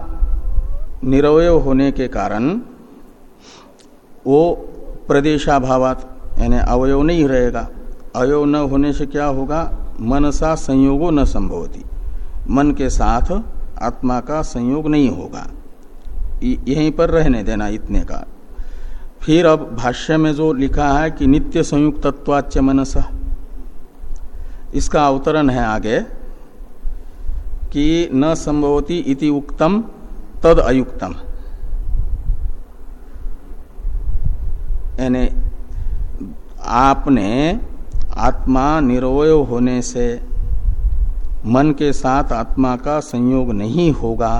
निरवय होने के कारण वो प्रदेशाभावात, यानी अवयव नहीं रहेगा। अवयव न होने से क्या होगा? मनसा संयोगो न संभवती। मन के साथ आत्मा का संयोग नहीं होगा। यहीं पर रहने देना इतने का। फिर अब भाष्य में जो लिखा है कि नित्य संयुक्त तत्वाच्य मनस। इसका अवतरण है आगे, कि न संभवती इति उक्तम, तद अयुक्तम। यानी आपने आत्मा निरवय होने से मन के साथ आत्मा का संयोग नहीं होगा।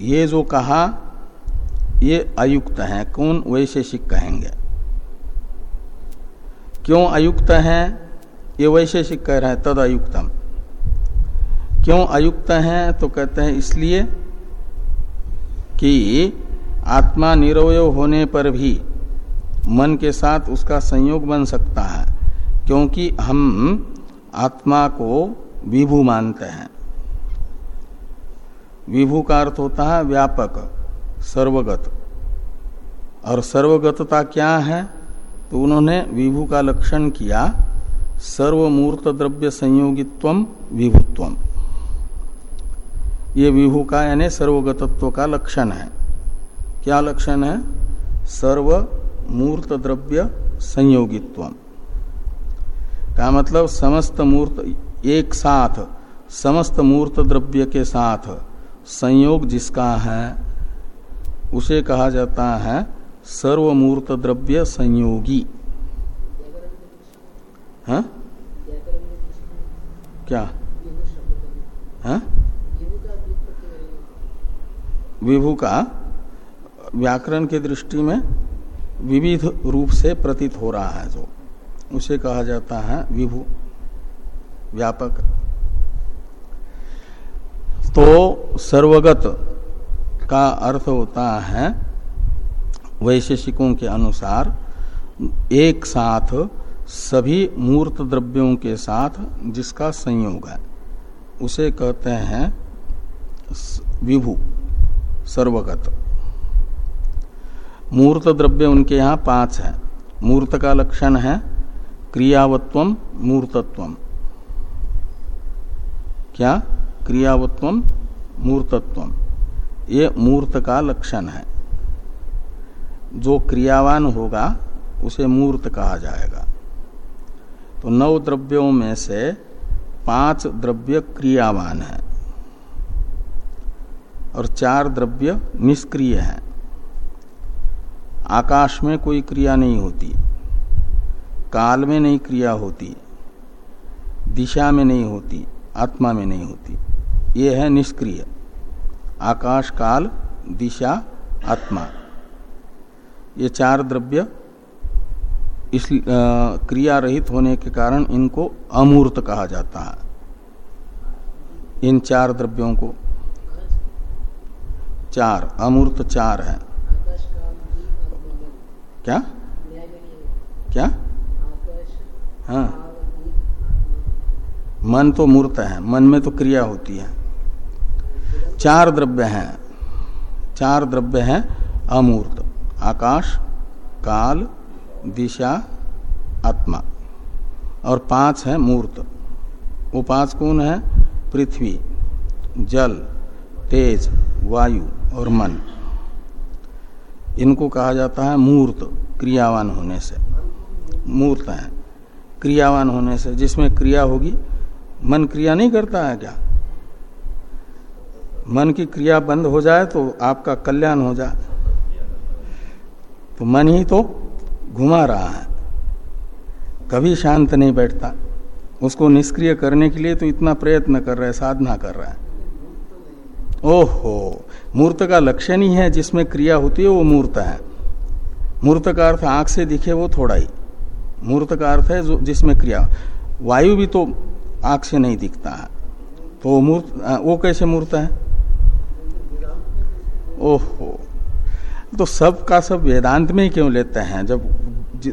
ये जो कहा ये अयुक्त है, कौन वैशेषिक कहेंगे? क्यों अयुक्त है? ये वैशेषिक कह रहे हैं, तद अयुक्तम क्यों अयुक्त है? तो कहते हैं इसलिए कि आत्मा निरवय होने पर भी मन के साथ उसका संयोग बन सकता है, क्योंकि हम आत्मा को विभू मानते हैं। विभू का अर्थ होता है व्यापक। सर्वगत। और सर्वगतता क्या है? तो उन्होंने विभू का लक्षण किया सर्वमूर्त द्रव्य संयोगित्व विभुत्व। ये विभू का, यानी सर्वगतत्व का लक्षण है। क्या लक्षण है? सर्व मूर्त द्रव्य संयोगित्व का मतलब समस्त मूर्त एक साथ, समस्त मूर्त द्रव्य के साथ संयोग जिसका है उसे कहा जाता है सर्वमूर्त द्रव्य संयोगी। हा? क्या? हा? विभू का व्याकरण की दृष्टि में विविध रूप से प्रतीत हो रहा है जो। उसे कहा जाता है विभू। व्यापक। तो सर्वगत का अर्थ होता है वैशेषिकों के अनुसार एक साथ सभी मूर्त द्रव्यों के साथ जिसका संयोग है, उसे कहते हैं विभु, सर्वगत। मूर्त द्रव्य उनके यहाँ पाँच है। मूर्त का लक्षण है क्रियावत्व मूर्तत्व क्या? क्रियावत्व मूर्तत्व ये मूर्त का लक्षण है। जो क्रियावान होगा, उसे मूर्त कहा जाएगा। तो नौ द्रव्यों में से पाँच द्रव्य क्रियावान है और चार द्रव्य निष्क्रिय है। आकाश में कोई क्रिया नहीं होती, काल में नहीं क्रिया होती, दिशा में नहीं होती, आत्मा में नहीं होती। ये है निष्क्रिय। आकाश काल दिशा, आत्मा। ये चार द्रव्य इस क्रिया रहित होने के कारण इनको अमूर्त कहा जाता है। इन चार द्रव्यों को चार, अमूर्त चार है। क्या? क्या? हाँ। मन तो मूर्त है, मन में तो क्रिया होती है। चार द्रव्य हैं। चार द्रव्य हैं अमूर्त। आकाश, काल, दिशा, आत्मा। और पाँच है मूर्त। वो पाँच कौन है? पृथ्वी, जल, तेज, वायु और मन। इनको कहा जाता है मूर्त, क्रियावान होने से। मूर्त है। क्रियावान होने से जिसमें क्रिया होगी, मन क्रिया नहीं करता है क्या? मन की क्रिया बंद हो जाए तो आपका कल्याण हो जाए। तो मन ही तो घुमा रहा है। कभी शांत नहीं बैठता। उसको निष्क्रिय करने के लिए तो इतना प्रयत्न कर रहा है, साधना कर रहा है। ओहो, मूर्त का लक्षण ही है, जिसमें क्रिया होती है, वो मूर्त है। मूर्त का अर्थ आँख से दिखे, वो थोड़ा ही। मूर्त का अर्थ है जो, जिसमें क्रिया। वायु भी तो आँख से नहीं दिखता। है तो मूर्त वो कैसे मूर्त है? ओहो। तो सब का सब वेदांत में ही क्यों लेते हैं? जब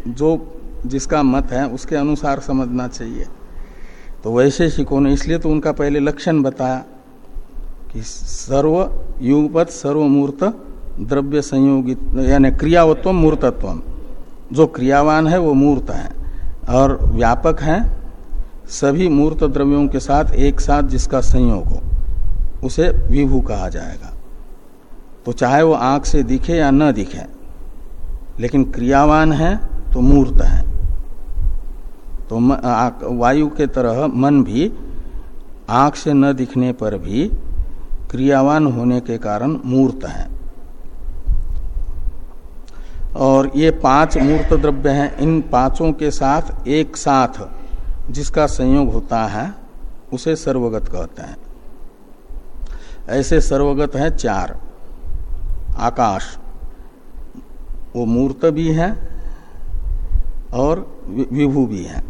जो जिसका मत है, उसके अनुसार समझना चाहिए। तो वैशेषिकों ने इसलिए तो उनका पहले लक्षण बताया कि सर्व युगपत सर्वमूर्त द्रव्य संयोगित, यानी क्रियावत्व मूर्तत्व जो क्रियावान है, वो मूर्त है और व्यापक है। सभी मूर्त द्रव्यों के साथ एक साथ जिसका संयोग हो, उसे विभू कहा जाएगा। तो चाहे वो आँख से दिखे या न दिखे, लेकिन क्रियावान है तो मूर्त है। तो वायु के तरह मन भी आँख से न दिखने पर भी क्रियावान होने के कारण मूर्त है। और ये पाँच मूर्त द्रव्य हैं। इन पाँचों के साथ एक साथ जिसका संयोग होता है, उसे सर्वगत कहते हैं। ऐसे सर्वगत है चार। आकाश। वो मूर्त भी है और विभू भी है।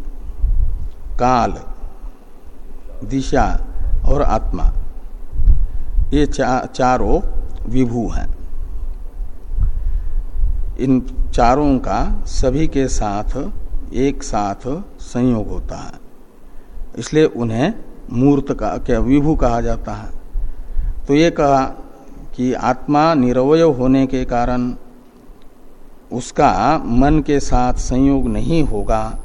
काल दिशा और आत्मा। ये चा, चारों विभू हैं। इन चारों का सभी के साथ एक साथ संयोग होता है। इसलिए उन्हें मूर्त का क्या विभू कहा जाता है? तो ये कहा कि आत्मा निरवय होने के कारण उसका मन के साथ संयोग नहीं होगा।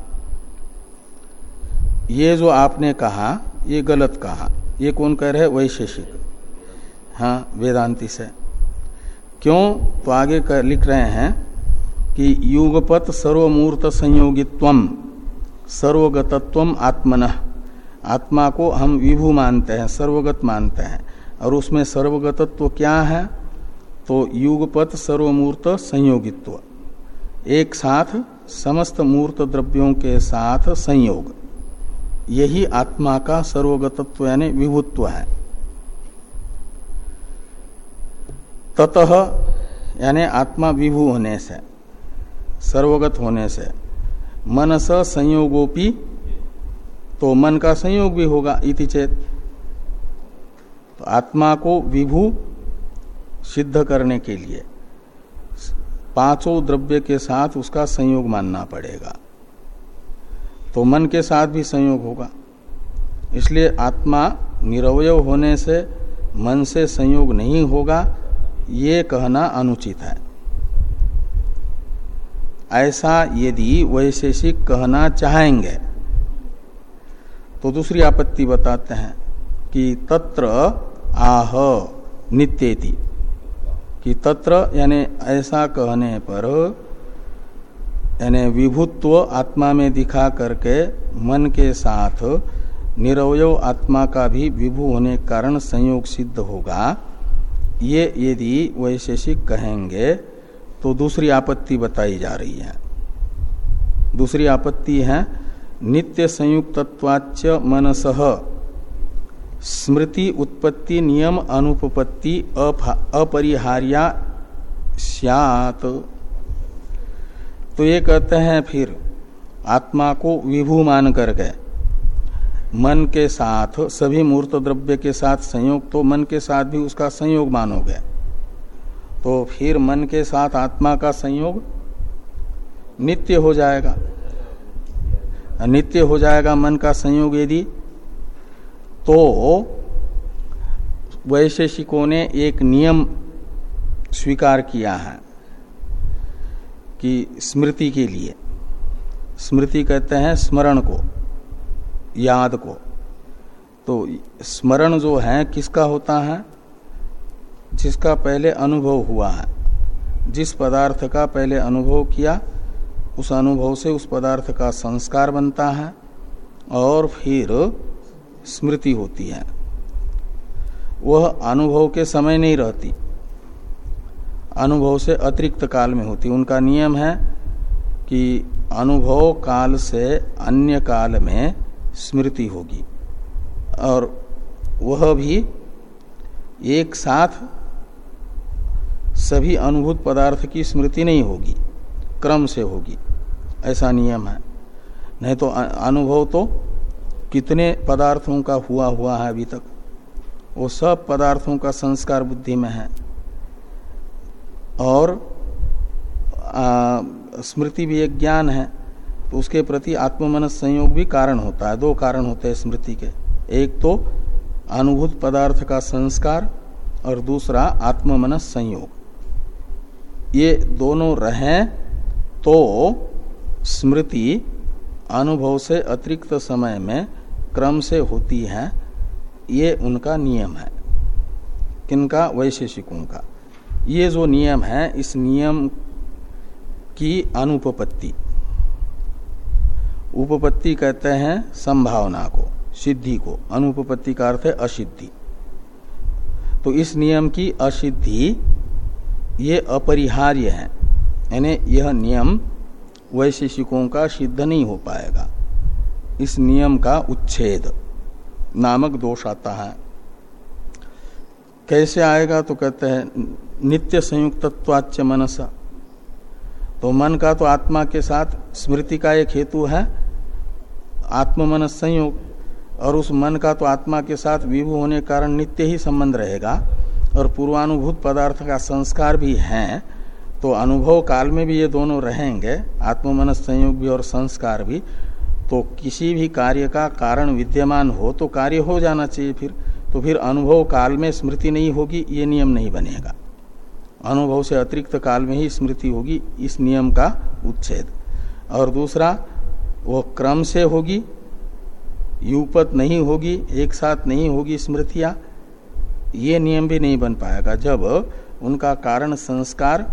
ये जो आपने कहा ये गलत कहा। ये कौन कह रहे वैशेषिक। हाँ वेदांति से। क्यों? तो आगे कर, लिख रहे हैं कि युगपत सर्वमूर्त संयोगित्व सर्वगतत्व आत्मन। आत्मा को हम विभू मानते हैं सर्वगत मानते हैं। और उसमें सर्वगतत्व क्या है? तो युगपत सर्वमूर्त संयोगित्व। एक साथ समस्त मूर्त द्रव्यों के साथ संयोग। यही आत्मा का सर्वगतत्व यानी विभुत्व है। ततः यानी आत्मा विभू होने से, सर्वगत होने से मन मनस संयोगोपी तो मन का संयोग भी होगा इति चेत। तो आत्मा को विभू सिद्ध करने के लिए पाँचों द्रव्य के साथ उसका संयोग मानना पड़ेगा। तो मन के साथ भी संयोग होगा। इसलिए आत्मा निरवय होने से मन से संयोग नहीं होगा, ये कहना अनुचित है। ऐसा यदि वैशेषिक कहना चाहेंगे तो दूसरी आपत्ति बताते हैं कि तत्र आह, नित्येति। कि तत्र, यानी ऐसा कहने पर, यानी विभुत्व आत्मा में दिखा करके मन के साथ निरवय आत्मा का भी विभु होने के कारण संयोग सिद्ध होगा। ये यदि वैशेषिक कहेंगे तो दूसरी आपत्ति बताई जा रही है। दूसरी आपत्ति है, नित्य संयुक्तवाच मनस। स्मृति उत्पत्ति, नियम अनुपपत्ति अपरिहार्या, सियात। तो ये कहते हैं फिर, आत्मा को विभू मान करके, मन के साथ, सभी मूर्त द्रव्य के साथ संयोग तो मन के साथ भी उसका संयोग मानोगे। तो फिर मन के साथ आत्मा का संयोग नित्य हो जाएगा। नित्य हो जाएगा मन का संयोग यदि तो वैशेषिकों ने एक नियम स्वीकार किया है कि स्मृति के लिए। स्मृति कहते हैं स्मरण को, याद को। तो स्मरण जो है, किसका होता है? जिसका पहले अनुभव हुआ है। जिस पदार्थ का पहले अनुभव किया, उस अनुभव से उस पदार्थ का संस्कार बनता है और फिर स्मृति होती है। वह अनुभव के समय नहीं रहती। अनुभव से अतिरिक्त काल में होती। उनका नियम है कि अनुभव काल से अन्य काल में स्मृति होगी। और वह भी एक साथ सभी अनुभूत पदार्थ की स्मृति नहीं होगी, क्रम से होगी। ऐसा नियम है। नहीं तो अनुभव तो कितने पदार्थों का हुआ हुआ है अभी तक? वो सब पदार्थों का संस्कार बुद्धि में है। और स्मृति भी एक ज्ञान है तो उसके प्रति आत्ममनस संयोग भी कारण होता है। दो कारण होते हैं स्मृति के। एक तो अनुभूत पदार्थ का संस्कार और दूसरा आत्ममनस संयोग। ये दोनों रहें तो स्मृति अनुभव से अतिरिक्त समय में क्रम से होती है, ये उनका नियम है। किनका? वैशेषिकों का। ये जो नियम है, इस नियम की अनुपपत्ति। उपपत्ति कहते हैं संभावना को, सिद्धि को। अनुपपत्ति का अर्थ है असिद्धि। तो इस नियम की असिद्धि, ये अपरिहार्य है। यानी यह नियम वैशेषिकों का सिद्ध नहीं हो पाएगा। इस नियम का उच्छेद, नामक दोष आता है। कैसे आएगा तो कहते हैं, नित्य संयुक्तत्वाच्च मनस। तो मन का तो आत्मा के साथ स्मृति का एक हेतु है आत्म मन संयोग। और उस मन का तो आत्मा के साथ विभू होने के कारण नित्य ही संबंध रहेगा। और पूर्वानुभूत पदार्थ का संस्कार भी है तो अनुभव काल में भी ये दोनों रहेंगे आत्म मन संयोग भी और संस्कार भी। तो किसी भी कार्य का कारण विद्यमान हो तो कार्य हो जाना चाहिए फिर। तो फिर अनुभव काल में स्मृति नहीं होगी, ये नियम नहीं बनेगा। अनुभव से अतिरिक्त काल में ही स्मृति होगी, इस नियम का उच्छेद। और दूसरा वो क्रम से होगी युपत नहीं होगी, एक साथ नहीं होगी स्मृतियाँ, ये नियम भी नहीं बन पाएगा। जब उनका कारण संस्कार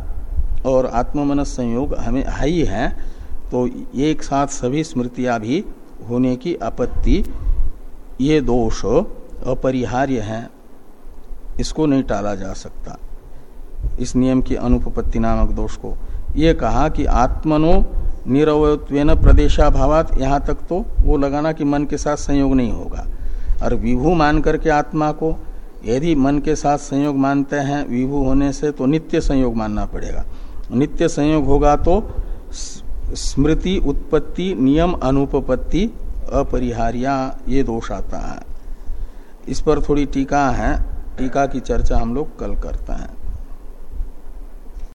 और आत्ममन संयोग हमें ही है तो एक साथ सभी स्मृतियाँ भी होने की आपत्ति, ये दोष अपरिहार्य है। इसको नहीं टाला जा सकता। इस नियम की अनुपपत्ति नामक दोष को। ये कहा कि आत्मनो निरवत्वेन प्रदेशाभावात, यहाँ तक तो वो लगाना कि मन के साथ संयोग नहीं होगा। और विभू मान करके आत्मा को, यदि मन के साथ संयोग मानते हैं, विभू होने से तो नित्य संयोग मानना पड़ेगा। नित्य संयोग होगा तो स्मृति, उत्पत्ति, नियम, अनुपपत्ति, अपरिहार्या, ये दोष आता है। इस पर थोड़ी टीका है। टीका की चर्चा हम लोग कल करते हैं।